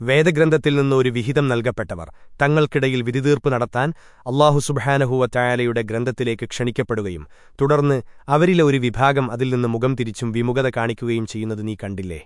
വേദഗ്രന്ഥത്തിൽ നിന്ന് ഒരു വിഹിതം നൽകപ്പെട്ടവർ. തങ്ങൾക്കിടയിൽ വിധിതീർപ്പ് നടത്താൻ അള്ളാഹു സുബഹാനഹുവറ്റായാലയുടെ ഗ്രന്ഥത്തിലേക്ക് ക്ഷണിക്കപ്പെടുകയും തുടർന്ന് അവരിലെ ഒരു വിഭാഗം അതിൽ നിന്ന് മുഖം തിരിച്ചും വിമുഖത കാണിക്കുകയും ചെയ്യുന്നത് നീ കണ്ടില്ലേ?